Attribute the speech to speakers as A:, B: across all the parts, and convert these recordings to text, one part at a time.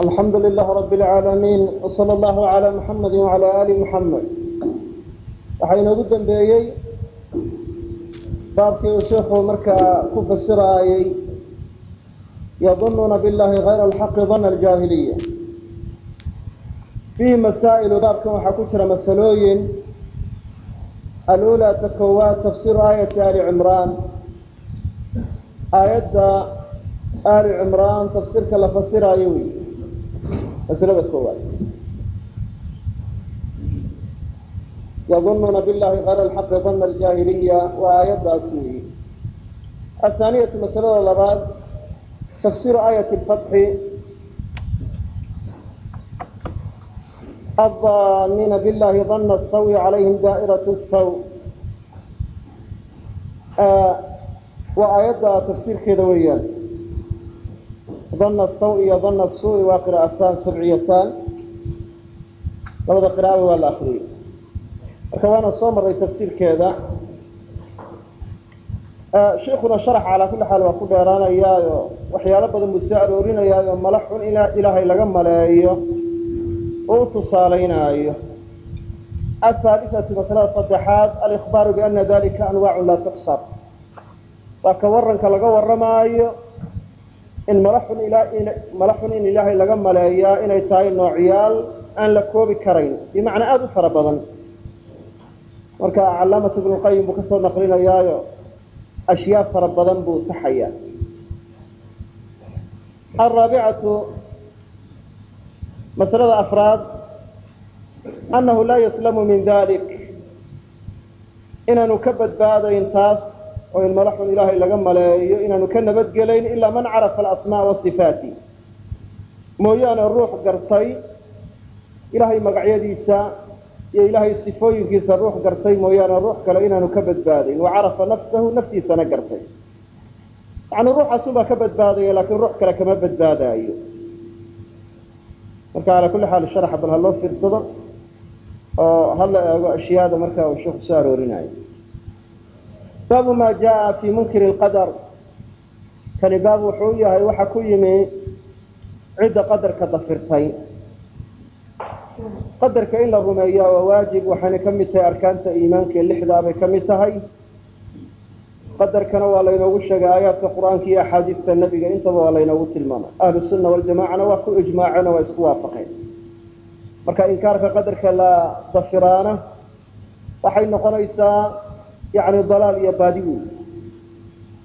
A: alxamdu lilah rab اlcaalamiin wsala allahu calaa muxamadi wacala ali muxamed waxaa inoogu dambeeyey baabkii uu sheikhu markaa ku fasiraayey yadunuuna billahi hayra alxaqi dana aljaahiliya. Fiihi masaa'ilu baabkan waxaa ku jira masalooyin. Alulaa ta koowaad tafsiru aayati ali cimraan. Aayadda ali cimraan tafsiirka la fasiraayo wey maslada koowaad. Yadununa billahi kayra alxaqi dana aljaahiliya waa aayaddaas weyi athaaniyatu masalada labaad tafsiiru aayati lfatxi addaamina billahi dana asawi calayhim daa'irat saw waa aayadda tafsiirkeeda weeyaan dana saw iyo dana suu waa qira'ataan sabciyataan. Labada qira'aba waa la akriyey marka waana soo marray tafsiirkeeda sheikuna sharaxa calaa kulli xaal waa ku dheeraanayaayo waxyaalo badan buu soo aroorinayaayo mala xun in ilaahay laga maleeyo oo tusaalaynaayo. Athaalihatu masalada saddexaad alikhbaaru biana dalika anwaacun laa tuxsab. Waa ka waranka laga warramaayo in mala xun in ilaahay laga maleeyaa inay tahay noocyaal aan la koobi karayn. Bimacnaa aada u fara badan. Marka calaamaة ibn اlqayim buu ka soo naqlinayaayo ashyaa fara badan buu taxaya araabicatu masalada afraad annahu laa yaslamu min dalik inaanu ka badbaadayn taas oo in mala xun ilaahay laga maleeyo inaanu ka nabadgelayn ilaa man carafa alasmaa wasifaati. Mooyaane ruux gartay ilaahay magacyadiisa iyo ilaahay sifooyinkiisa ruux gartay mooyaane ruux kale inaanu ka badbaadayn. Wa carafa nafsahu naftiisana gartay. Yacni ruuxaasunbaa ka badbaadaya laakiin ruux kale kama badbaadaayo. Marka calaa kulli xaal sharaxa bal ha loo fiirsado oo hala eego ashyaada marka uu sheeku soo aroorinayo baabu maa jaa fi munkiri lqadar. Kani baab wuxuu yahay waxa ku yimi cidda qadarka dafirtay. Qadarka in la rumeeya waa waajib waxayna ka mid tahay arkaanta iimaanka ee lixdaa bay ka mid tahay. Qadarkana waa laynoogu sheegay aayaadka qur'aanka iyo axaadiista nebiga intaba waa laynoogu tilmaamay. Ahlu sunna waljamacana waa ku ijmaaceen oo waa isku waafaqeen. Marka inkaarka qadarka la dafiraana waxay noqonaysaa yani dalaal iyo baadi wey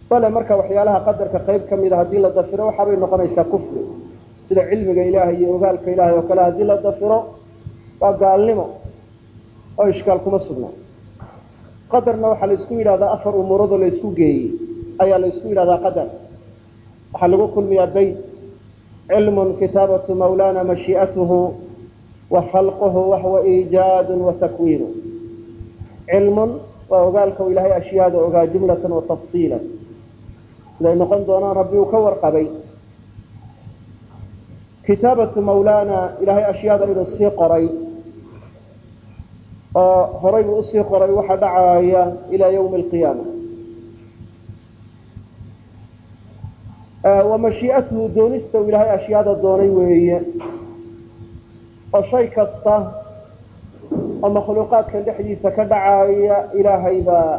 A: bale marka waxyaalaha qadarka qayb ka mida haddii la dafiro waxaabay noqonaysaa kufri. Sida cilmiga ilaahay iyo ogaalka ilaahay oo kale haddii la dafiro waa gaalnimo oo ishkaal kuma sugnaa qadarna waxaa la isku yidhahdaa afar umuuradoo la isku geeyey. Ayaa la isku yidhahdaa qadar. Waxaa lagu kulmiyaa bayt cilmun kitaabatu mawlana mashii'atuhu wa khalquhu wahuwa iijaadun wa takwiinu cilmun waa ogaalka u ilaahay ashyaada ogaa jumlatan wa tafsiilan. Siday noqon doonaan rabbi uu ka warqabay. Kitaabatu mawlana ilaahay ashyaada inuu sii qoray. Oo horay buu u sii qoray waxaa dhacaaya ilaa ywmi alqiyaama wa mashii'atuhu doonista uu ilaahay ashyaada doonay weeye. Oo shay kasta oo makhluuqaadkan dhexdiisa ka dhacaaya ilaahay baa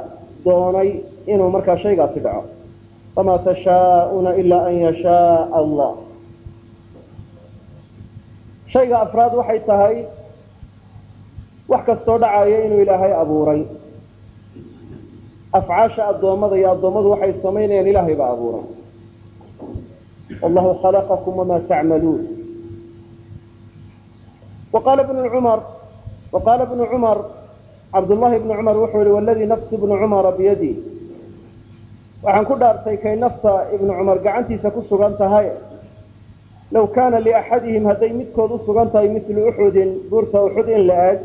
A: doonay inuu markaa shaygaasi dhaco. Wamaa tashaa'una ilaa an yashaaa allah. Shayga afraad waxay tahay wax kastoo dhacaya inuu ilaahay abuuray. Afcaasha addoommada iyo addoommadu waxay samaynayaan ilaahay baa abuuray. Wallahu khalaqakum wamaa tacmaluun waqaala bnu cumar wa qaala bnu cumar cabdullahi bnu cumar wuxuu yihi waladii nafsu bnu cumara biyadi waxaan ku dhaartay kay nafta ibnu cumar gacantiisa ku sugan tahay low kaana liaxadihim hadday midkood u sugan tahay milu uxudin buurta uxud in la eg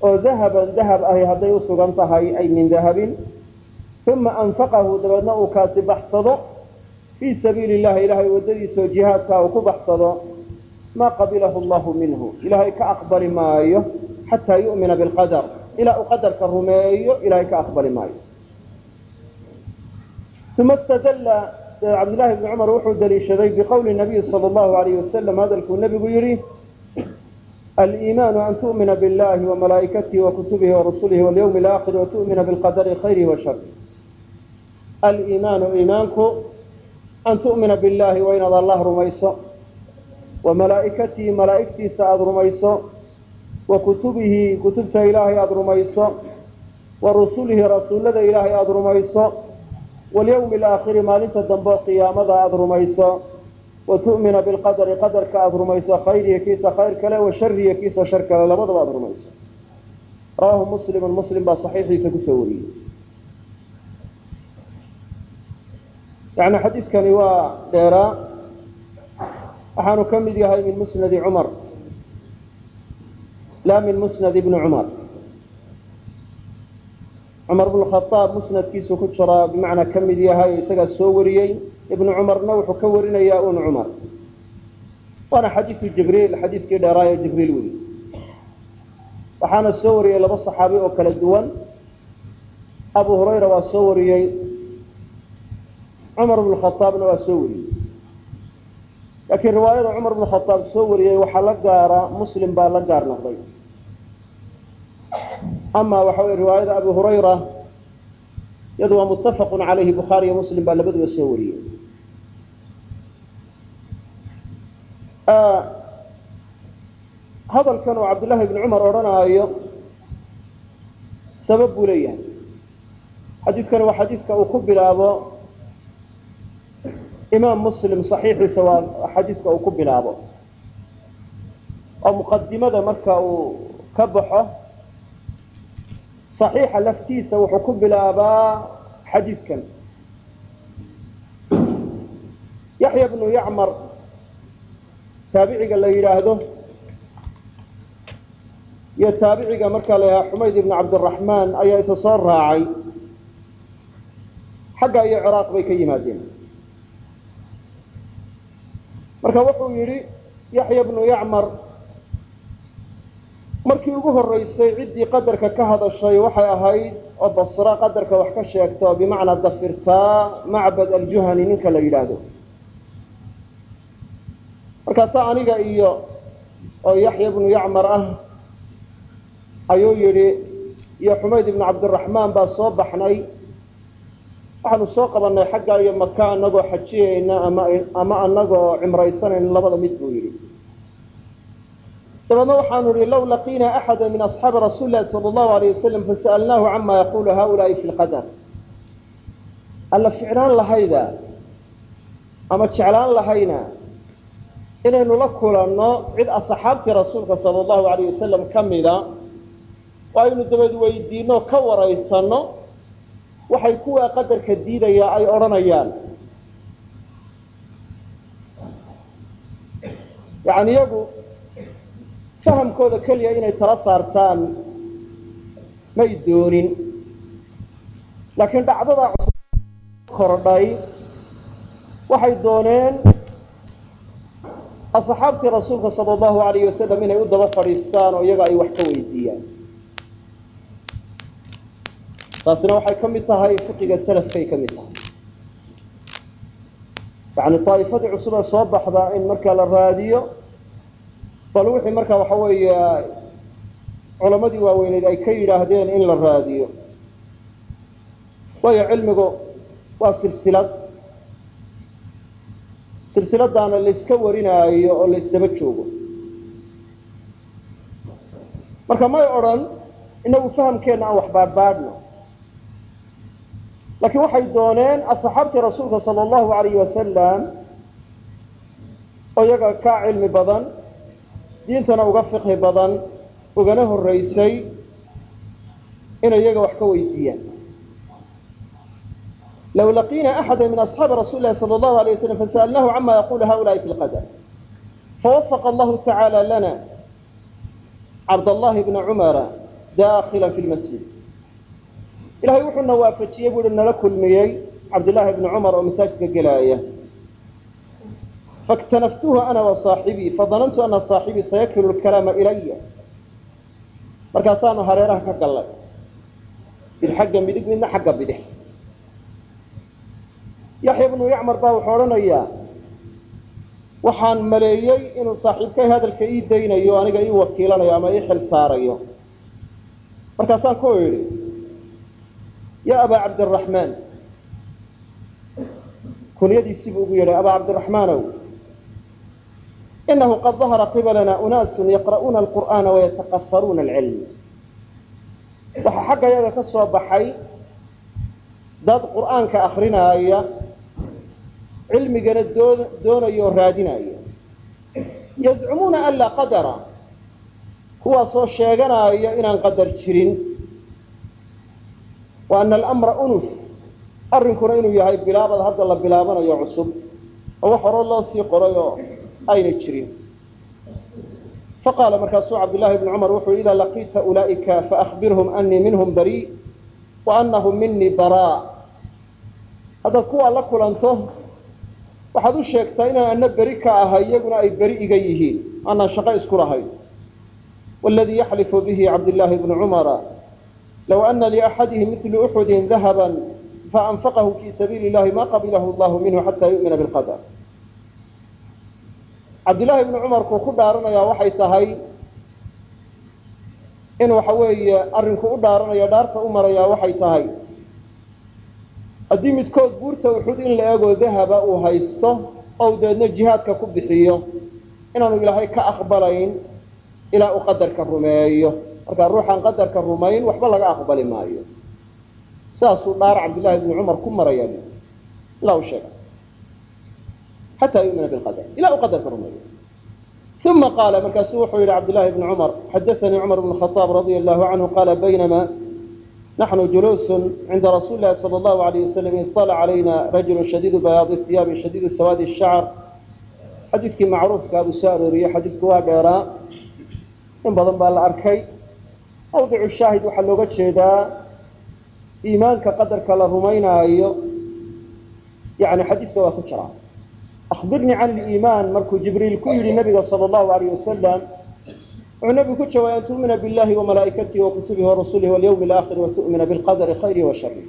A: oo dahaban dahab ahi hadday u sugan tahay ay min dahabin uma anfaqahu dabeedna uu kaasi baxsado fii sabiili illahi ilaahay waddadiisao jihaadkaa uu ku baxsado maa qabilahu allahu minhu. Ilaahay ka aqbali maayo xataa yu'mina bilqadar ilaa uu qadarka rumeeyo ilaahay ka aqbali maayo. Uma istadalla cabdillahi bni cumar wuxuu daliishaday biqowli nabiyi sala allahu alayh wasalam hadalkuu nebigu yidhi aliimaanu an tu'mina billahi wamalaa'ikatihi wakutubihi warusulihi walyawmi alaakhiri watu'mina bilqadari khayrihi wa sharih aliimaanu iimaanku an tu'mina billahi waa inaad allah rumayso wa malaa'ikatihi malaa'igtiisa aada rumayso wa kutubihi kutubta ilaahay aada rumayso wa rusulihi rasuullada ilaahay aada rumayso walyawmi alaakhiri maalinta dambe qiyaamada aada rumayso wa tu'mina bilqadari qadarka aada rumayso khayrihi kiisa khayr kale wa sharihi kiisa shar kale labadaba aada rumayso rawaahu muslimun muslim baa saxiixiisa ku soo wariyey yani xadiidkani waa dheeraa waxaanu ka mid yahay min musnadi cumar. Laa min musnadi ibni cumar. Cumar bnu khaaab musnadkiisu ku jiraa bimacnaa ka mid yahay oo isagaa soo wariyey. Ibnu cumarna wuxuu ka warinayaa un cumar. Waana xadiisu jibriil xadiiskii dheeraayo jibriil weli waxaana soo wariyey laba saxaabi oo kala duwan. Abu hurayra waa soo wariyey. Cumar bnu khaaabna waa soo wariyey laakiin riwaayada cumar bnu khaaab soo wariyey waxaa la gaara muslim baa la gaar noqday. Ama waxa wey riwaayada abi hurayra iyadu waa muttafaqun calayhi bukhaari iyo muslim baa labaduba soo wariyey hadalkan uu cabdullaahi ibni cumar odhanaayo sabab buu leeyahay. Xadiiskani waa xadiiska uu ku bilaabo imaam muslim saxiixiisa waa xadiiska uu ku bilaabo. Oo muqadimada marka uu ka baxo صaxiixa laftiisa wuxuu ku bilaabaa xadiiskan. Yaxya bnu yacmar taabiciga la yidhaahdo iyo taabiciga markaa la xumayd ibnu cabdiraxmaan ayaa isa soo raacay. Xagga iyo ciraaq bay ka yimaadeen marka wuxuu yidhi yaxya bnu yacmar markii ugu horeysay ciddii qadarka ka hadashay waxay ahayd oo basra qadarka wax ka sheegta oo bimacnaa dafirtaa macbad aljuhani ninka la yidhaahdo. Markaasa aniga iyo oo yaxya bnu yacmar ah ayuu yidhi iyo xumayd ibnu cabdiraxmaan baa soo baxnay waxaanu soo qabanay xagga iyo maka anagoo xajiyayna ama anagoo cimraysanayna labada mid buu yidhi. Dabeedna waxaanu ihi low laqiina axada min asxaabi rasuuli lahi sala allahu alayh wasalam fasa'alnaahu cama yaqulu haulaai fi lqadar alla ficnaan lahayda ama jeclaan lahayna inaynu la kulanno cid asxaabtii rasuulka sala allahu alayh wasalam ka mida oo aynu dabeed weydiino ka waraysanno waxay kuwaa qadarka diidayaa ay odhanayaan. Yani iyagu fahamkooda keliya inay tala saartaan may doonin. Laakiin dhacdadaa kordhay waxay dooneen asxaabtii rasuulka sala allahu alayh wasalam inay u daba fadhiistaan oo iyaga ay wax ka weydiiyaan taasina waxay ka mid tahay fiqiga salafkay ka mid tahay. Yani daa'ifadii cusub ee soo baxda in markaa la raadiyo bal wixii markaa waxa weeye culamadii waaweyneed ay ka yidhaahdeen in la raadiyo. Waayo cilmigu waa silsilad. Silsiladaana layska warinaayo oo laysdaba joogo. Marka may odhan inagu fahamkeenna aan wax baadhbaadhno laakiin waxay dooneen asxaabtii rasuulka sala allahu alayh wasalam oo iyaga ka cilmi badan diintana uga fiqhi badan ugana horeysay inay iyaga wax ka weydiiyaan. Low laqiina axada min asxaabi rasuli lahi sala allahu alay waslam fasa'alnahu cama yaqulu haulaai fi lqadar fawafaqa allahu tacaala lana cabdallahi bna cumara daakila fi lmasjid ilahay wuxuuna waafajiyey buu nala kulmiyey cabdillaahi bni cumar oo masaajidka gelaaya. Faktanaftuhu ana wa saaxibii fadanantu ana saaxibii sayakilu lkalaama ilaya markaasaanu hareeraha ka gallay. Mid xagga midig midna xagga bidix. Yaxya bnu yacmar baa wuxuu odhanayaa waxaan maleeyey inuu saaxiibkay hadalka ii daynayo aniga ii wakiilanayo ama ii xil saarayo markaasaan ku idhi ya abaa cabdiraxmaan kunyadiisii buu ugu yeedhay abaa cabdiraxmaanow inahu qad dahara qibalana unaasun yaqra'uuna alqur'aana wayatakafaruuna alcilm waxaa xagga yaga ka soo baxay dad qur'aanka akrinaaya cilmigana doonaya oo raadinaya. Yazcumuuna an laa qadara. Kuwaasoo sheeganaya inaan qadar jirin wa ana alamra unuf arrinkuna inuu yahay bilaabad hadda la bilaabanayo cusub. Oo wax hore loo sii qoray ayna jirin. Faqaala markaasuu cabdillaahi bnu cumar wuxuu idaa laqiita ulaa'ika faahbirhum anii minhum bari wa anahum minii baraa haddaad kuwaa la kulanto waxaad u sheegtaa inaan ana beri ka ahay iyaguna ay beri iga yihiin. Aanaan shaqo isku lahayn. Wاladii yaxlifu bihi cabdillaahi bnu cumara low ana liaxadihim midlu uxudin dahaba faanfaqahu fii sabiili اllahi ma qabilahu allahu minhu xata yu'mina bilqadar cabdillaahi bnu cumarkuu ku dhaaranayaa waxay tahay in waxa weeye arrinku u dhaaranaya dhaarta u marayaa waxay tahay haddii midkood buurta uxud in la eegoo dahaba uu haysto ou deedna jihaadka ku bixiyo inaanu ilaahay ka aqbalayn ilaa uu qadarka rumeeyo markaa ruuxaan qadarka rumayn waxba laga aqbali maayo. Saasuu dhaar cabdillaahi bnu cumar ku marayaa ilaa uu sheegay xataa yumina bilqadar ilaa uu qadarka rumeeyo uma qaala markaasuu wuxuu yihi cabdillahi bnu cumar xadaanii cumar bn khaaab radia allahu canhu qaala baynama naxnu juluusun cinda rasuuli lahi sala allahu alayh wasalam iطala calayna rajulu shadiidu bayaadi hiyaabi shadiidu sawaadi shacr xadiiskii macruufkaa buu soo arooriyey xadiisku waa dheeraa in badan baa la arkay mawdicu shaahid waxaa looga jeedaa iimaanka qadarka la rumaynaayo yani xadiiska waa ku jiraa akhbirnii can liimaan markuu jibriil ku yidhi nabiga sala allahu alayh wasalam wuxuu nabigu ku jawaabay an tu'mina billahi wamalaa'ikatihi wakutubihi warasulihi walyawmi alaakhiri watu'mina bilqadari khayrihi wa sharihi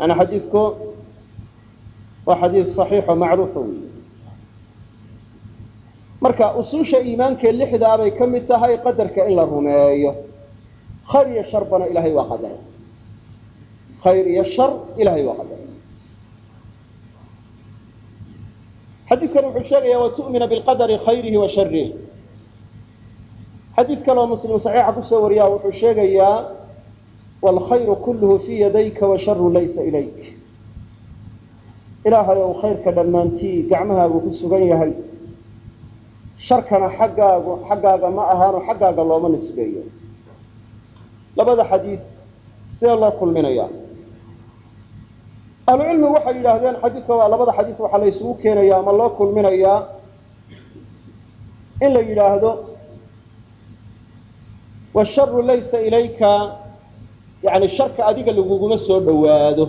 A: yani xadiidku waa xadiis saxiixo macruufa wey marka usuusha iimaankee lixdaa bay ka mid tahay qadarka in la rumeeyo. Khayr iyo sharbana ilahay waa qadaray khayr iyo shar ilahay waa qadaray xadiidkan wuxuu sheegaya watu'mina bilqadari khayrihi wa sharihi xadiis kaloo muslim saxiixa ku soo wariyaa wuxuu sheegayaa waalkhayru kulluhu fii yadayka washaru laysa ilayk. Ilaahay khayrka dhammaantii gacmahaagu ku sugan yahay sharkana xaggaagu xaggaaga ma ahaano xaggaaga looma nisbeeyo. Labada xadiid sidee loo kulminaya. Ahlucilmigu waxay yidhaahdeen xadiiska waa labada xadiis waxaa la isugu keenaya ama loo kulminayaa in la yidhaahdo washaru laysa ilayka yani sharka adiga laguguma soo dhowaado.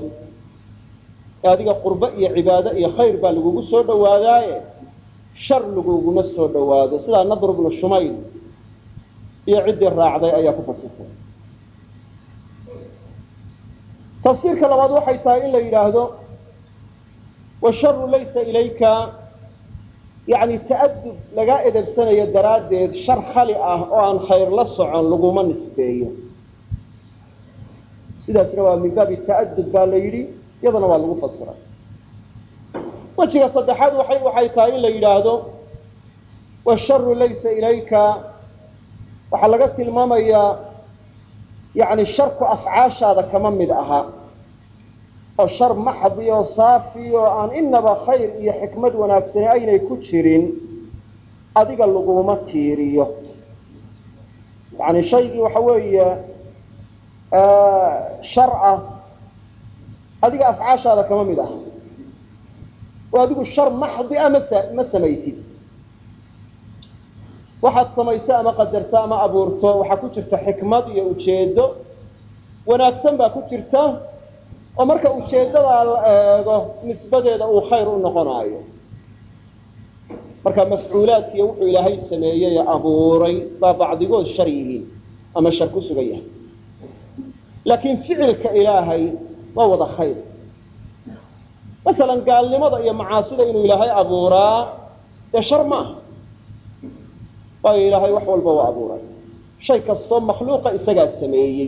A: Adiga qurbo iyo cibaado iyo khayr baa lagugu soo dhowaadaaye shar laguguma soo dhowaado sidaa nadr bnu shumayl iyo ciddii raacday ayaa ku fasirtay. Tafsiirka labaad waxay tahay in la yidhaahdo washaru laysa ilayka. Yani ta'adub lagaa edebsanayo daraaddeed shar khali ah oo aan khayr la socon laguma nisbeeyo. Sidaasna waa min baabi ta'adub baa la yidhi iyadana waa lagu fasiray wejiga saddexaad waay waxay tahay in la yidhaahdo washaru laysa ilayka. Waxaa laga tilmaamayaa yani sharku afcaashaada kama mid aha. Oo shar maxdi oo saafi oo aan inaba khayr iyo xikmad wanaagsani aynay ku jirin adiga laguma tiiriyo. Yani shaygii waxa weeye shar ah adiga afcaashaada kama mid aha oo adigu shar maxdi a ma ma samaysid. Waxaad samayso ama qadarto ama abuurto waxaa ku jirta xikmad iyo ujeedo wanaagsan baa ku jirta oo marka ujeedadaa la eego nisbadeeda uu khayr u noqonaayo. Marka mafcuulaadkiiyo wuxuu ilaahay sameeyey ee abuuray baa bacdigood shar yihiin ama shar ku sugan yahay. Laakiin ficilka ilaahay waa wada khayr
B: masalan gaalnimada iyo macaasida inuu ilaahay abuuraa dee shar ma aha. Waayo ilaahay wax walba waa abuuray. Shay kastoo makhluuqa isagaa sameeyey.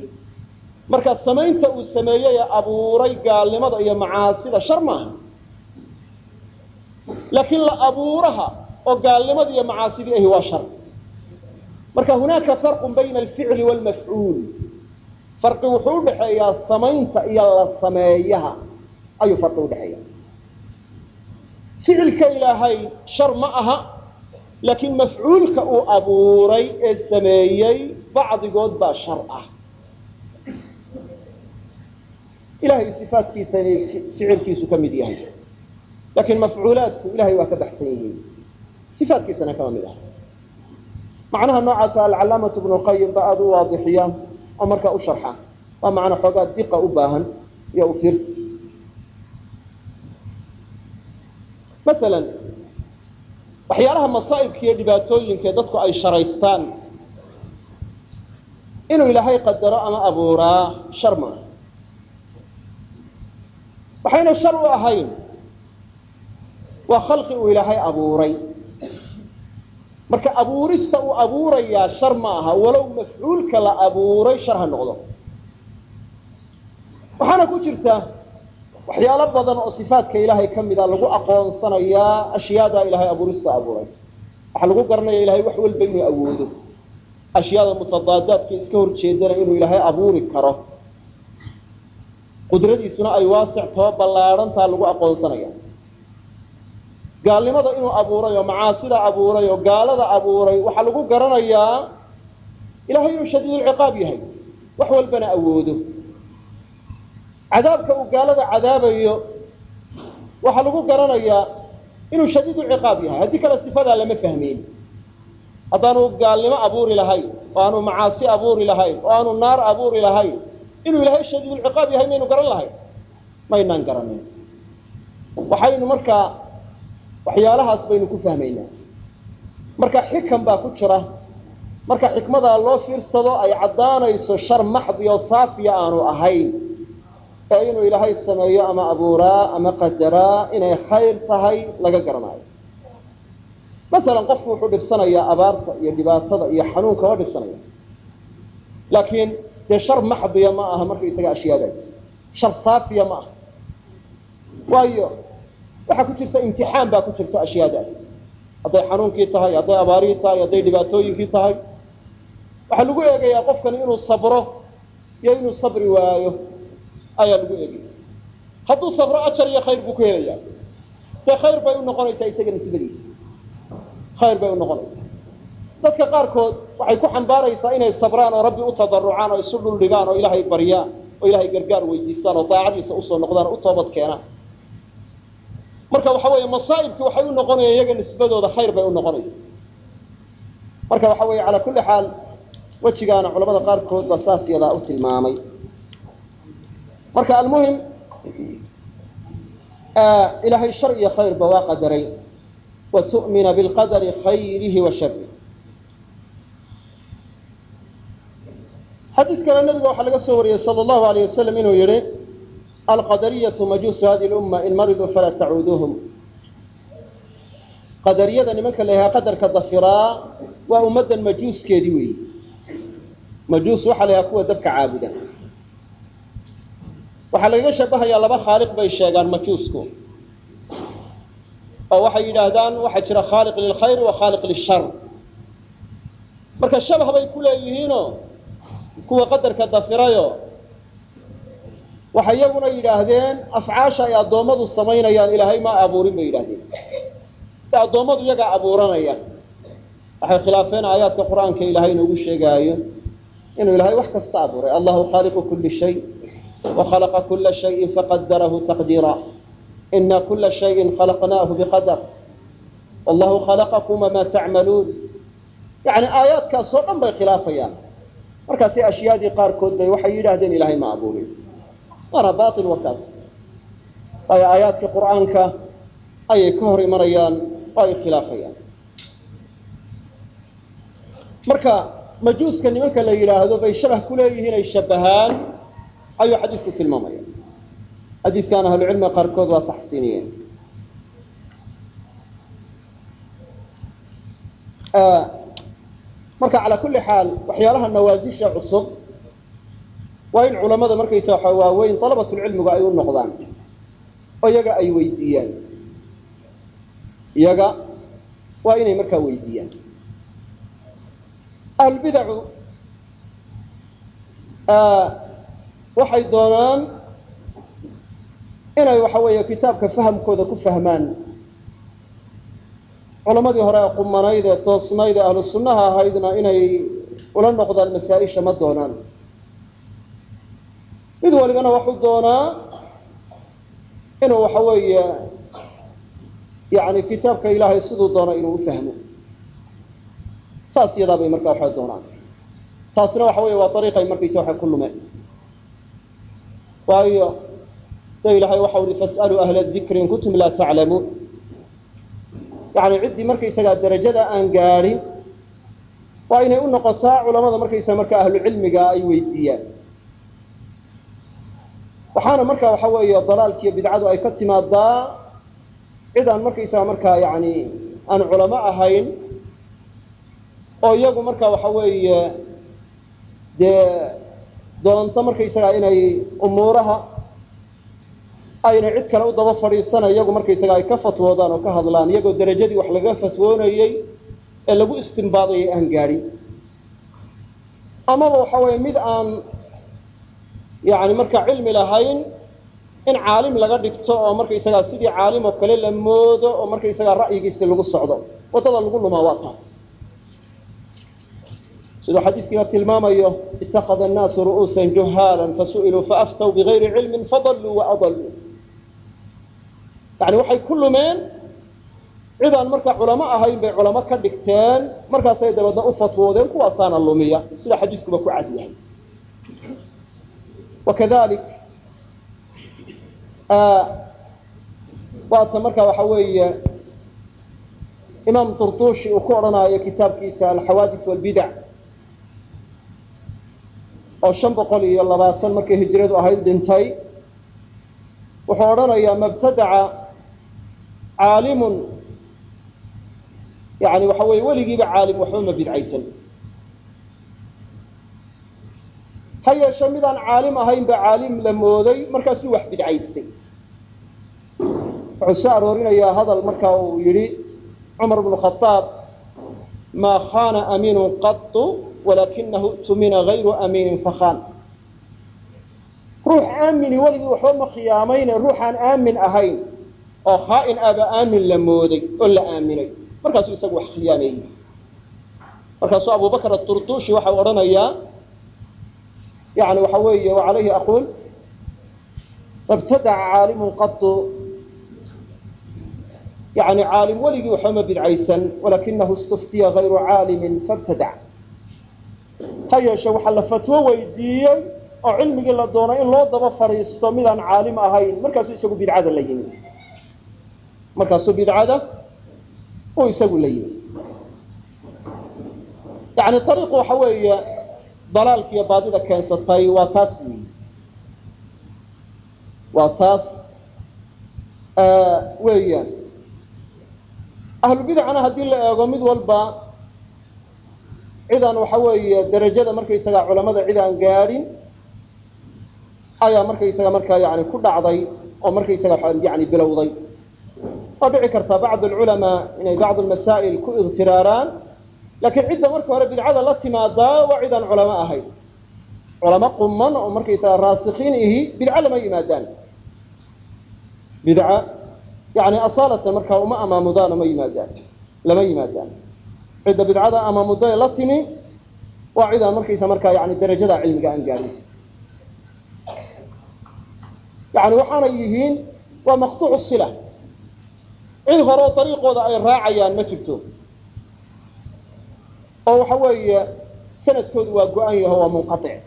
B: Marka samaynta uu sameeyey ee abuuray gaalnimada iyo macaasida shar maaha laakiin la abuuraha oo gaalnimada iyo macaasidii ahi waa shar. Marka hunaaka farqun bayna alficli waalmafcuul farqi wuxuu udhaxeeyaa samaynta iyo la sameeyaha ayuu farqi udhaxeeya ficilka ilaahay shar ma aha laakiin mafcuulka uu abuuray ee sameeyey bacdigood baa shar ah. Ilahay sifaatkiisa ficilkiisu ka mid yahay. Laakiin mafcuulaadku ilahay waa ka baxsan yihiin sifaatkiisana kama mid ah. Macnaha noocaasa alcalaamatu bnu lqayim baa aada u waadixiya oo markaa u sharxa. Waa macna xoogaa diqa u baahan iyo u fiirsi masalan waxyaalaha masaa'ibka iyo dhibaatooyinkae dadku ay sharaystaan inuu ilaahay qadaro ama abuuraa shar maaha waxayna shar u ahayn waa khalqi uu ilaahay abuuray. Marka abuurista uu abuurayaa shar ma aha. Walow mafcuulka la abuuray shar ha noqdo. Waxaana ku jirta waxyaalo badan oo sifaatka ilaahay ka mida lagu aqoonsanayaa ashyaada ilaahay abuurista abuuray. Waxaa lagu garanaya ilahay wax walba inuu awoodo. Ashyaada mutadaadaadka iska horjeedana inuu ilaahay abuuri karo. Qudradiisuna ay waasic too ballaadhantaa lagu aqoonsanaya gaalnimada inuu abuuray oo macaasida abuuray oo gaalada abuuray waxaa lagu garanayaa ilahay inuu shadiidulciqaab yahay. Wax walbana awoodo cadaabka uu gaalada cadaabayo waxaa lagu garanayaa inuu shadiidulciqaab yahay. Haddii kale sifadaa lama fahmeyn haddaanu gaalnimo abuuri lahayn oo aanu macaasi abuuri lahayn oo aanu naar abuuri lahayn inuu ilaahay shadiidulciqaab yahay maynu garan lahayn? Maynaan garanin. Waxaynu markaa waxyaalahaas baynu ku fahmaynaa. Marka xikam baa ku jira. Marka xikmadaa loo fiirsado ay caddaanayso shar maxdi oo saafiya aanu ahayn ee inuu ilaahay sameeyo ama abuuraa ama qadaraa inay khayr tahay laga garanaayo. Masalan qofku wuxuu dhibsanayaa abaarta iyo dhibaatada iyo xanuunka waa dhibsanaya laakiin dee shar maxdiya ma aha markaysaga ashyaadaas shar saafiya ma aha. Waayo waxaa ku jirta imtixaan baa ku jirta ashyaadaas hadday xanuunkii tahay hadday abaarihii tahay hadday dhibaatooyinkii tahay. Waxaa lagu eegayaa qofkani inuu sabro iyo inuu sabri waayo ayaa lagu eegaya hadduu sabro ajar iyo khayr buu ku helayaa. Dee khayr bay u noqonaysaa isaga nisbadiisa khayr bay u noqonaysaa. Dadka qaarkood waxay ku xambaaraysaa inay sabraan oo rabbi u tadarucaan oo isu dhuldhigaan oo ilaahay baryaan oo ilaahay gargaar weydiistaan oo daacadiisa u soo noqdaan oo u toobad keenaan. Marka waxa weeye masaa'ibki waxay u noqonayaan iyaga nisbadooda khayr bay u noqonaysa marka waxa weeye calaa kulli xaal wejigaana culamada qaarkood baa saas yadaa u tilmaamay marka almuhim ilaahay shar iyo khayrba waa qadaray. Wa tu'mina bilqadari khayrihi wa sharih xadiis kale nabiga waxaa laga soo wariyey sala allahu alayh wasalam inuu yihi alqadariyatu majuusu hadi lumma in mariduu falaa tacuuduuhum qadariyada nimanka la yahaa qadarka dafiraa waa ummaddan majuuskeedii weeyi. Majuus waxaa la yahaa kuwa dabka caabuda waxaa lagaga shabahayaa laba khaaliq bay sheegaan majuusku oo waxay yidhaahdaan waxaa jira khaaliq lilkhayr wa khaaliq lishar marka shabah bay ku leeyihiinoo kuwa qadarka dafirayo waxay iyaguna yidhaahdeen afcaasha ay addoommadu samaynayaan ilaahay ma abuurin bay yidhahdeen e addoommadu iyagaa abuuranaya waxay khilaafeen aayaadka qur'aanka ilaahay inoogu sheegaayo inuu ilaahay wax kasta abuuray. Allahu khaaliqu kuli shay wa khalaqa kula shayin faqadarahu taqdiira ina kula shayin khalaqnaahu biqadar wallahu khalaqakum wamaa tacmaluun yani aayaadkaasoo dhan bay khilaafayaan markaasi ashyaadii qaarkood bay waxay yidhaahdeen ilaahay ma abuurin waana bail warkaas waayo aayaadkii qur'aanka ayay ka hor imanayaan oo ay khilaafayaan marka majuuska nimanka la yidhaahdo bay shabah ku leeyihiin ay shabahaan ayuu xadiisku tilmaamaya xadiiskan ahlucilmiga qaarkood waa taxsiiniyeen marka calaa kulli xaal waxyaalaha nawaasisha cusub waa in culamada markaysa waxa waaweyn dalabatulcilmigu ay u noqdaan oo iyaga ay weydiiyaan iyaga waa inay markaa weydiiyaan ahlulbidacu waxay doonaan inay waxa weeye kitaabka fahamkooda ku fahmaan. Culamadii hore ee qumanayd ee toosnayd ee ahlu sunnaha ahaydna inay ula noqdaan masaa-isha ma doonaan. Mid walibana waxuu doonaa inuu waxa weeye yani kitaabka ilaahay siduu doono inuu ufahmo saas iyadaa bay markaa waxay doonaan. Taasina waxa weeye waa ariiqay markaysa waxay ku lumeen waayo. De ilaahay waxau ihi fas'aluu ahla dikri in kuntum laa taclamuun yani ciddii markaysagaa darajada aan gaadhin waa inay u noqotaa culamada markaysa marka ahlu cilmiga ay weydiiyaan. Waxaana marka waxa weeye dalaalkiiyo bidcadu ay ka timaadaa cid aan markaysaga markaa yani aan culamo ahayn oo iyagu marka waxa weeye dee doonto markaysaga inay umuuraha ayna cid kale u daba fadhiisana iyagu markaysaga ay ka fatwoodaan oo ka hadlaan iyagoo derajadii wax laga fatwoonayey ee lagu istimbaadayay aan gaadhin. Amaba waxa weeye mid aan yani markaa cilmi lahayn in caalim laga dhigto oo markaysagaa sidii caalim oo kale la moodo oo markaysagaa ra'yigiisi lagu socdo waddada lagu lumaa waa taas siduu xadiiskiiba tilmaamayo itakada annaasu ru'uusan juhaalan fasu'iluu faaftaw bigayri cilmin fadalluu waadalluu yani waxay ku lumeen cidaan markaa culamo ahayn bay culamo ka dhigteen markaasay dabeedna u fatwoodeen kuwaasaana lumiya sida xadiiskuba ku cad yahay. Wakadalik waata marka waxa weeye imaam durduushi uu ku odhanaayo kitaabkiisa alxawaadis walbidac oo shan boqol iyo labaatan markay hijradu ahayd dhintay wuxuu odhanayaa mabtadaca caalimun yani waxa weeye weligiiba caalim waxba ma bidcaysan. Ha yeeshe midaan caalim ahayn ba caalim la mooday markaasuu wax bidcaystay. Wuxuu soo aroorinayaa hadal marka uu yidhi cumar bnu khaaab maa khana amiinu qatu walakinahu tumina gayru amiinin fakhan ruux aamini weligii waxba ma khiyaamayne ruuxaan aamin ahayn oo khaa'in aba aamin la mooday oo la aaminay. Markaasuu isagu wax khiyaameeyey markaasuu abubakr adurduushi waxau odhanayaa yani waxa weeye wacalayhi aqul mabtadaca caalimun qatu yani caalim weligii waxba bidcaysan walakinahu istuftiya gayru caalimin fabtadac ha yeeshe waxaa la fatwo weydiiyey oo cilmigii la doonay in loo daba fadhiisto midaan caalim ahayn. Markaasuu isagu bidcada la yimi. Markaasuu bidcada uu isagu la yimi. Yani ariiqu waxa weeye dalaalkiiyo baadida keensatay waa taas weyi waa taas weeyaan. Ahlubidacna haddii la eego mid walba cidaan waxa weeye derajada markaysaga culamada cid aan gaadhin ayaa markaysaga markaa yani ku dhacday oo markaysaga yani bilowday. Waa dhici kartaa bacd alculamaa inay bacd almasaa'il ku iktiraaraan laakiin cidda marka hore bidcada la timaadaa waa cidaan culamo ahayn. Culamo quman oo markaysaga raasikiin ihi bidco lama yimaadaan. Bidca yani asaalatan markaa uma amaamudaan ma yimaadaan lama yimaadaan cidda bidcada amaamudae la timi waa cidaan markaysa markaa yani darajada cilmiga aan gaadhin yani waxaanay yihiin waa maqtuucu sila. Cid horeo dariiqooda ay raacayaan ma jirto. Oo waxa weeye sanadkoodu waa go-an yaho waa munqaic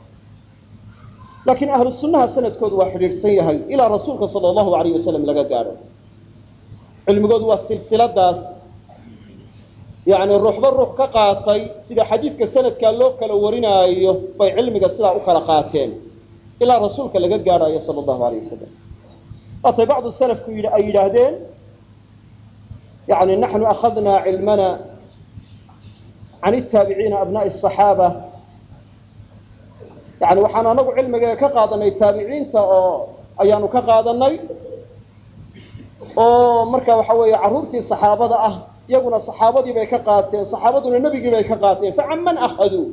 B: laakiin ahlu sanadkoodu waa xidhiidhsan yahay ilaa rasuulka sala allahu alayh wasalam laga gaadho cilmigoodu waa silsiladaas yani ruuxba ruux ka qaatay sida xadiidka sanadkaa loo kala warinaayo bay cilmiga sidaa u kala qaateen. Ilaa rasuulka laga gaarhayo sala allahu alay wasalam
A: waatay bacdu salafku ay yidhaahdeen? Yani naxnu akhadnaa cilmana can itaabiciina abnaai asaxaaba yani waxaan anagu cilmigaga ka qaadanay taabiciinta oo ayaanu ka qaadanay oo marka waxa weeye carruurtii saxaabada ah iyaguna saxaabadii bay ka qaateen saxaabaduna nebigii bay ka qaateen. Facan man akhaduu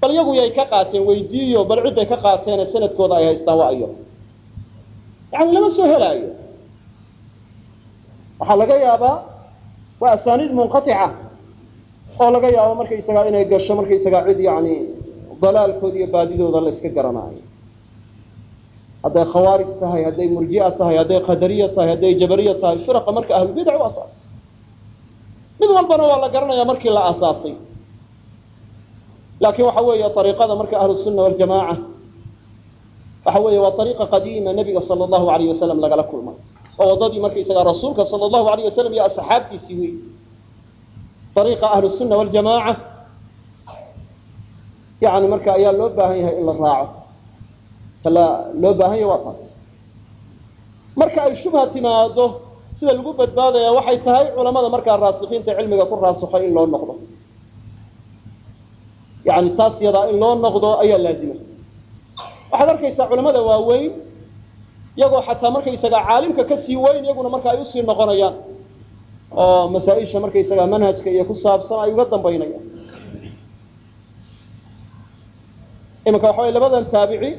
A: bal iyagu yay ka qaateen weydiiyo bal cidday ka qaateene sanadkooda ay haystaan waa ayo yani lama soo helaayo. Waxaa laga yaabaa waa asaaniid munqatica oo laga yaabo markaysagaa inay gasho markaysagaa cid yani dalaalkooda iyo baadidooda la iska garanaayo. Hadday khawaarij tahay hadday murji'a tahay hadday qadariya tahay hadday jabariya tahay firaqa marka ahlulbidac u asaas mid walbana waa la garanayaa markii la asaasay laakiin waxa weeye ariiqada marka ahlu sunna waljamaaca waxa weeye waa ariiqa qadiima nebiga sala allahu alayh wasalam lagala kulmay. Oo waddadii markaysagaa rasuulka sala allahu alayh wasalam iyo asxaabtiisii wey ariiqa ahlu sunna waljamaaca yani marka ayaa loo baahan yahay in la raaco. Tala loo baahan yahay waa taas. Marka ay shubha timaado sida lagu badbaadaya waxay tahay culamada markaa raasikiinta cilmiga ku raasukhay in loo noqdo. Yani taas yadaa in loo noqdo ayaa laazima. Waxaad arkaysaa culamada waaweyn iyagoo xataa markaysagaa caalimka ka sii weyn iyaguna marka ay u sii noqonayaan. Oo masaa-isha markaysagaa manhajka iyo ku saabsan ay uga dambaynayaan. Iminka waxa way labadan taabici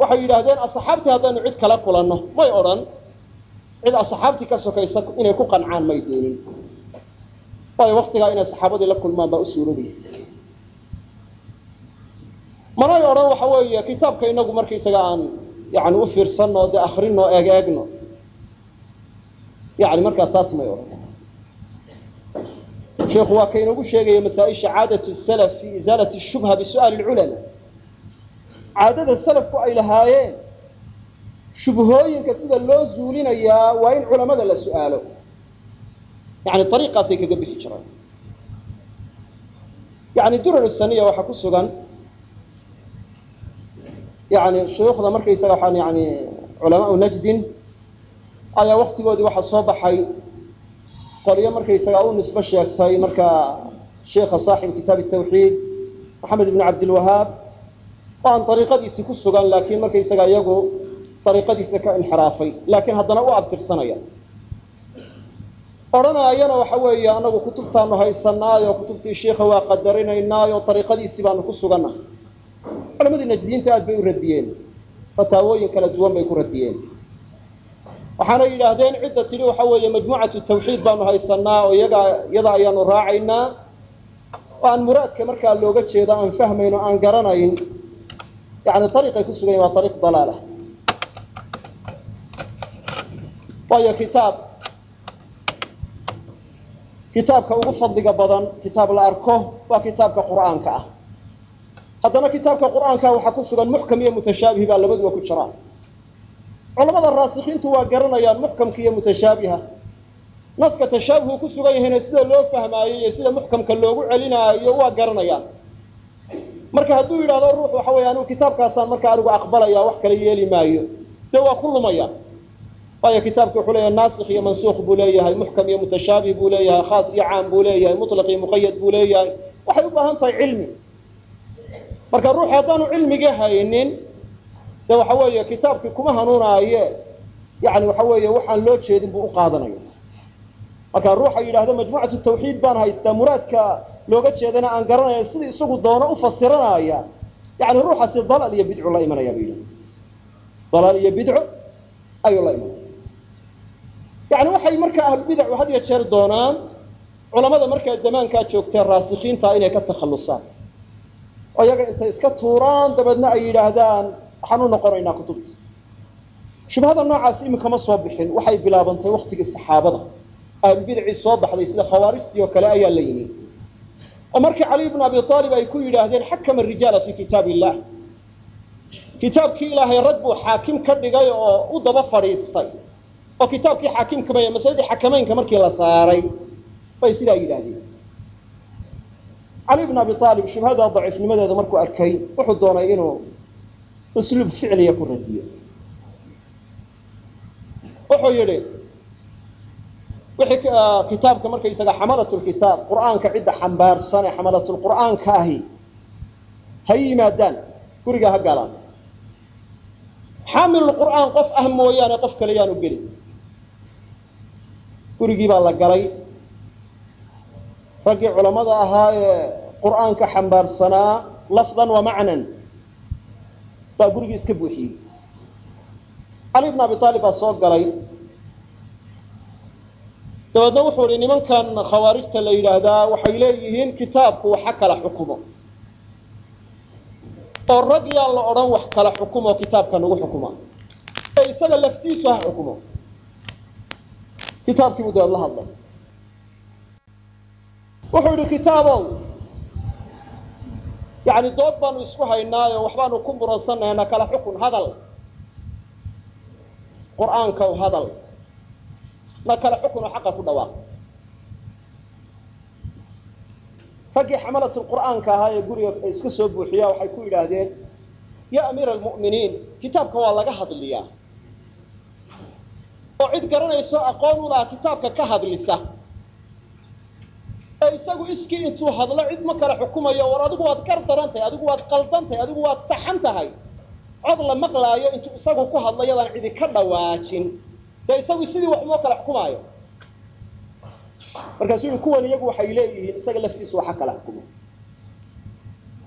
A: waxay yidhaahdeen asxaabtii haddaynu cid kala kulanno may odhan cid asxaabtii ka sokaysa inay ku qancaan may doonin. Waayo waktigaa inay saxaabadii la kulmaan baa u suuradaysa. Manay odhan waxa weeye kitaabka inagu markaysaga aan yani u fiirsanno dee akrino eeg eegno yani markaa taas may odhan. Sheikhu waa ka inoogu sheegaya masaaisha caadat salaf fi izaalati shubha bisu'aali lculama caadada salafku ay lahaayeen shubhooyinka sida loo zuulinayaa waa in culamada la su'aalo. Yani ariiqaasay kaga bixi jireen yani durar saniya waxaa ku sugan yani shuyuukhda markaysaga waxaan yani culamaau najdin ayaa waktigoodii waxaa soo baxay. Qolyo markaysaga u nisbo sheegtay markaa sheikha saaxib kitaab tawxiid maxamed ibn cabdilwahaab oo aan ariiqadiisii ku sugan laakiin markaysaga iyagu ariiqadiisa ka inxiraafay laakiin haddana u abtirsanaya. Odhanaayana waxa weeye anagu kutubtaanu haysanaayo kutubtii shiikha waa qadarinaynaayo ariiqadiisii baanu ku suganna culamadii najdiyiinta aad bay u radiyeen fataawooyin kala duwan bay ku radiyeen. Waxaanay yidhaahdeen cidda tidhi waxa weeye majmuucatu tawxiid baanu haysanaa oo iyaga iyada ayaanu raacaynaa. Oo aan muraadka markaa looga jeedo aan fahmayno aan garanayn. Yani ariiqay ku sugan waa ariiq dalaala waayo kitaab. Kitaabka ugu fadliga badan kitaab la arko waa kitaabka qur'aanka ah. Haddana kitaabka qur'aanka waxaa ku sugan muxkam iyo mutashaabih baa labaduba ku jiraan. Culamada raasikiintu waa garanayaan muxkamka iyo mutashaabiha. Naska tashaabuhu ku sugan yahayna sida loo fahmaayo iyo sida muxkamka loogu celinaayo waa garanayaan. Marka hadduu yidhahdo ruux waxa weya anigu kitaabkaasaan marka anigu aqbalaya wax kala yeeli maayo. Dee waa ku lumaya waayo kitaabka wuxuu leeyahay naasikh iyo mansuukh buu leeyahay muxkam iyo mutashaabih buu leeyahay khaas iyo caam buu leeyahay mutlaq iyo muqayad buu leeyahay. Waxay u baahan tahay cilmi. Marka ruux haddaanu cilmigii haynin de waxa weeye kitaabkii kuma hanuunaaye. Yani waxa weeye waxaan loo jeedin buu u qaadanaya marka ruuxa yidhaahdo majmuucatu tawxiid baan haystaa muraadka looga jeedana aan garanaya sidii isagu doono u fasiranaya yani ruuxaasi dalal iyo bidcu la imanaya bu yidhahda dalal iyo bidco ayuu la imanaya yani waxay markaa ahlubidacu had iyo jeer doonaan culamada markaa zamaankaa joogtee raasikiinta inay ka takhallusaan oo iyaga intay iska tuuraan dabeedna ay yidhaahdaan waxaan u noqonaynaa kutubta. Shubhada noocaas iminkama soo bixin waxay bilaabantay waktigii saxaabada. Ahlubidacii soo baxday sida khawaarijtii oo kale ayaa la yimi. Oo markii cali bnu abi aalib ay ku yidhaahdeen xakama rijaala fi kitaab illah kitaabkii ilaahay rag buu xaakim ka dhigay oo u daba fadhiistay oo kitaabkii xaakimkamaya masaladii xakamaynka markii la saaray bay sidaa yidhaahdeen. Cali bn abi aalib shubhada daciifnimadeeda markuu arkay wuxuu doonay inuu usluub ficliya ku radiyo.
B: Wuxuu yidhi wixii kitaabka markaysaga xamalatulkitaab qur'aanka cidda xambaarsan ee xamalatulqur'aanka ahi ha yimaadaan guriga ha galaan. Xaamilulqur'aan qof ah mooyaane qof kale yaanu gelin gurigii baa la galay. Raggii culammada ahaa ee qur'aanka xambaarsanaa lafdan wa macnan baa gurigii iska buuxiyey. Cali bn abi aalib baa soo galay. Dabeedna wuxuu ihi nimankan khawaarijta la yidhaahdaa waxay leeyihiin kitaabku waxa kala xukumo. Oo rag yaan la odhan wax kala xukumo kitaabka nagu xukuma. Ee isaga laftiisu ha xukumo kitaabkii buu dabeed la hadlay. Wuxuu yidhi kitaabow yani dood baanu isku haynaayo waxbaanu ku muransannahay na kala xukun hadal. Qur'aankaw hadal. Na kala xukunoo xaqa ku dhawaaq raggii xamalatlqur'aanka ahaa ee guriga iska soo buuxiyaa waxay ku yidhaahdeen ya amiira almu'miniin kitaabka waa laga hadliyaa oo cid garanayso aqoon u laha kitaabka ka hadlisa. Ee isagu iskii intuu hadlo cid ma kala xukumayo war adigu waad gar daran tahay adigu waad qaldan tahay adigu waad saxan tahay. Cod la maqlaayo intuu isagu ku hadlo yadaan cidi ka dhawaajin. Dee isagu sidii wax moo kala xukumaayo. Markaasuu yihi kuwan iyagu waxay leeyihiin isaga laftiisu waxa kala xukumo.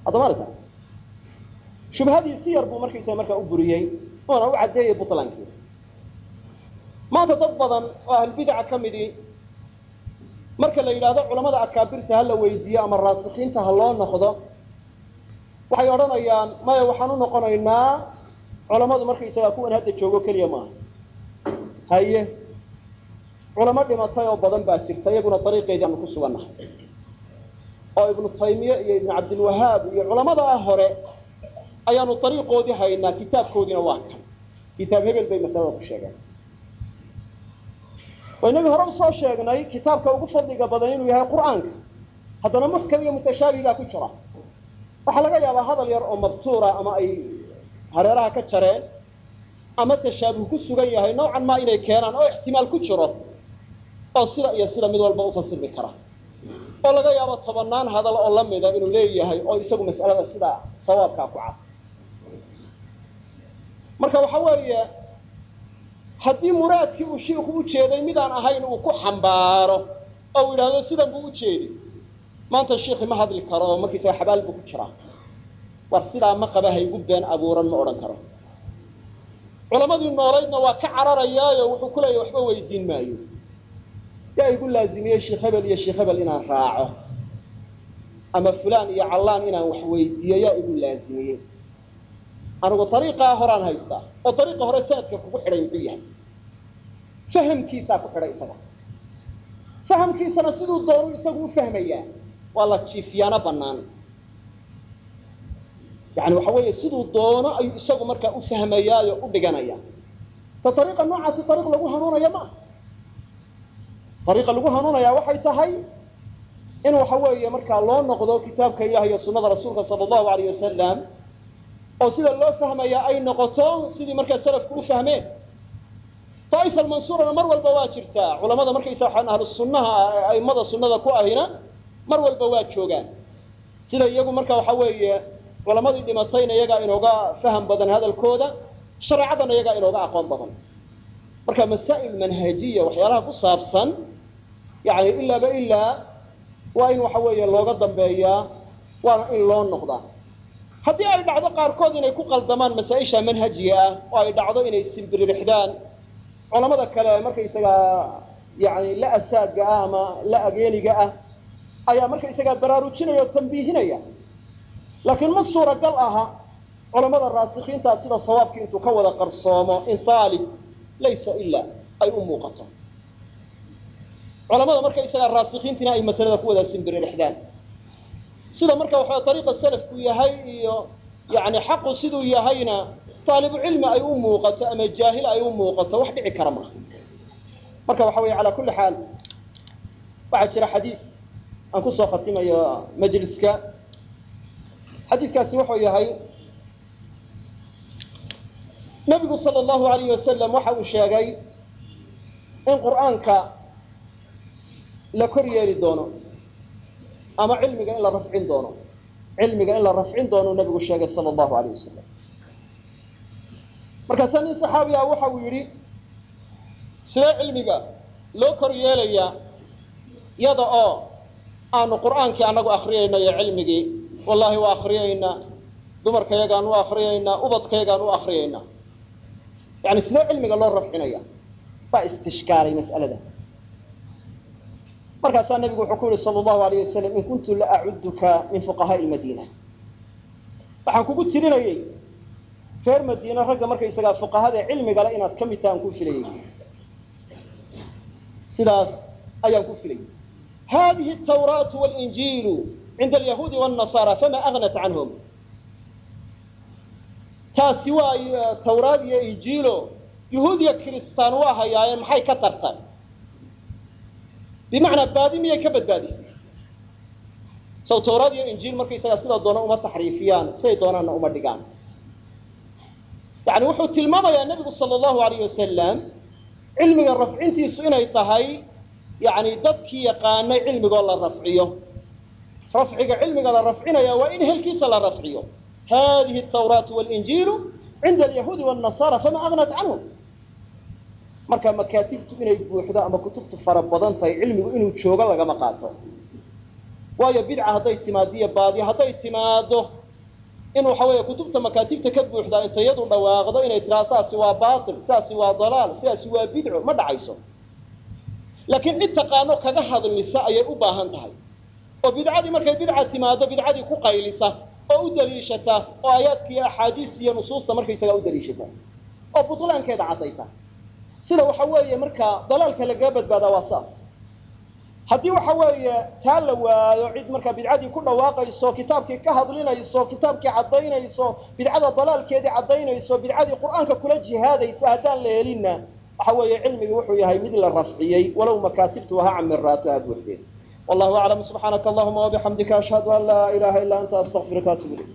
B: Haddama arka shubhadii si yar buu markaysaga markaa u buriyey oona u caddeeyay butlankii maanta dad badan oo ahlbidaca ka midii marka la yidhaahdo culamada akaabirta ha la weydiiyo ama raasikiinta ha loo noqdo waxay odhanayaan maya waxaan u noqonaynaa culamadu markaysagaa kuwan hadda joogo keliya maaha haye culamo dhimatay oo badan baa jirta iyaguna dariiqeedii aanu ku sugannahay. Oo ibnu taymiye iyo ibnu cabdilwahaab iyo culamadaa hore ayaanu dariiqoodii haynaa kitaabkoodiina waa kan. Kitaab hebel bay masalada ku sheegeen waynagii hore u soo sheegnay kitaabka ugu fadliga badan inuu yahay qur'aanka. Haddana muxkam iyo mutashaabih baa ku jira. Waxaa laga yaabaa hadal yar oo mabtuura ama ay hareeraha ka jareen ama tashaabuh ku sugan yahay noocan maa inay keenaan oo ixtimaal ku jiro oo sida iyo sida mid walba ufasirmi kara. Oo laga yaabo tobanaan hadal oo lamida inuu leeyahay oo isagu mas'alada sida sawaabkaa ku cad. Marka waxa weeye haddii muraadkii uu shiiku u jeeday midaan ahayn uu ku xambaaro oo uu yidhaahdo sidan buu u jeedi. Maanta shiikhi ma hadli karo oo markiisaga xabaal buu ku jiraa war sidaa ma qaba haygu been abuuran ma odhan karo. Culamadii noolaydna waa ka cararayaayo wuxuu ku leeyahy waxba weydiin maayo. Yaa igu laazimiyey sheikh hebel iyo sheikh hebel inaan raaco. Ama fulaan iyo callaan inaan wax weydiiyo yaa igu laazimiyey anigu ariiqaa horaan haystaa oo ariiqa hore sanadka kugu xidhay muxuu yahay. Fahamkiisaa ku xidhay isaga. Fahamkiisana siduu doonu isagu u fahmayaa waa la jiifyaano banaan yani waxa weeye siduu doono ayuu isagu markaa u fahmayaayo u dhiganaya. Ta ariiqa noocaasi ariiq lagu hanuunaya maaha ariiqa lagu hanuunaya waxay tahay in waxa weeye markaa loo noqdo kitaabka ilaah iyo sunada rasuulka sala allahu alayh wasalam oo sida loo fahmaya ay noqoto sidii markaa salafku u fahmeen. Daaifa almansuurana mar walba waa jirtaa culamada markaysa waxaan ahlu sunnaha aimada sunnada ku ahina mar walba waa joogaan. Sida iyagu marka waxa weeye culamadii dhimatayna iyagaa inooga faham badan hadalkooda shareecadana iyagaa inooga aqoon badan. Marka masaa'il manhajiya waxyaalaha ku saabsan yani ilaaba ilaa waa in waxa weeye looga dambeeyaa waana in loo noqdaa haddii ay dhacdo qaarkood inay ku qaldamaan masaa-isha manhajiga ah oo ay dhacdo inay simbiririxdaan culamada kale markaysagaa yani la asaaga ah ama la ageeniga ah ayaa markaysagaa baraarujinaya oo tambiihinaya laakiin ma suuragal aha culamada raasikiintaa sida sawaabkii intuu ka wada qarsoomo in aalib laysa ilaa ay u muuqato. Culamada markaysagaa raasikiintiina ay masalada ku wada simbiririxdaan sida marka waxaa ariiqa salafku yahay iyo yani xaqu siduu yahayna taalibu cilmi ay u muuqato ama jaahil ay u muuqato wax dhici kara maaha marka waxa weeye calaa kulli xaal waxaa jira xadiis aan ku soo khatimayo majliska. Xadiiskaasi wuxuu yahay nabigu sala allahu alayh wasalam waxa uu sheegay in qur'aanka la kor yeeli doono ama cilmiga in la rafcin doono. Cilmiga in la rafcin doono nabigu sheegay sala allahu alayh wasalam markaasaa nin saxaabi ah waxa uu yidhi sidee cilmiga loo kor yeelayaa yada oo aanu qur'aankii annagu akriyayna iyo cilmigii wallahi waa akriyaynaa dumarkayagaan u akriyaynaa ubadkayagaan u akriyaynaa yani sidee cilmiga loo rafcinaya waa istishkaalay mas'alada markaasaa nabigu wuxuu ku yihi sala allahu alayh wasalam in kuntu la acuduka min fuqahaai lmadiina waxaan kugu tirinayay reer madiina ragga markaysagaa fuqahada cilmigale inaad ka mid taha ku filayay. Sidaas ayaan ku filayay. Hadihi tawraatu walinjiilu cinda alyahuudi wاnnasaara fama agnat canhum. Taasi waa tawraad iyo injiilo yuhuud iyo kiristaan waa hayaayeen maxay ka tartan bimacnaa baadi miyay ka badbaadisay saw tawraad iyo injiil markaysagaa sida doona uma taxriifiyaan siday doonaanna uma dhigaan yani wuxuu tilmaamayaa nebigu sala allahu alayh wasalam cilmiga rafcintiisu inay tahay yani dadkii yaqaanay cilmigoo la rafciyo rafciga cilmiga la rafcinaya waa in helkiisa la rafciyo hadihi tawraatu walinjiilu cinda alyahuudi wاnnasaara fama agnat canhum marka makaatibtu inay buuxdo ama kutubtu fara badan tahay cilmigu inuu joogo lagama qaato. Waayo bidca hadday timaado iyo baadiya hadday timaado in waxa weeye kutubta makaatibta ka buuxdaa inta iyadu dhawaaqdo inay tiraa saasi waa baatil saasi waa dalaal sidaasi waa bidco ma dhacayso. Laakiin cid taqaano kaga hadlisa ayay u baahan tahay. Oo bidcadii markay bidca timaado bidcadii ku qaylisa oo u daliishata oo aayaadka axaadiista iyo nusuusta markaysagaa u daliishata oo butlaankeeda caddaysa sida waxa weeye markaa dalaalka lagaga badbaadaa waa saas. Haddii waxa weeye taa la waayo cid markaa bidcadii ku dhawaaqayso kitaabkii ka hadlinayso kitaabkii caddaynayso bidcada dalaalkeedii caddaynayso bidcadii qur'aanka kula jihaadaysa haddaan la helinna waxa weeye cilmigi wuxuu yahay mid la rafciyey walow makaatibtu ha camiraato ha buuxdeen. Wallahu aclam. Subxaanaka allahuma wabixamdika ashhadu an laa ilaha illa anta astaqfiruka atub ilayk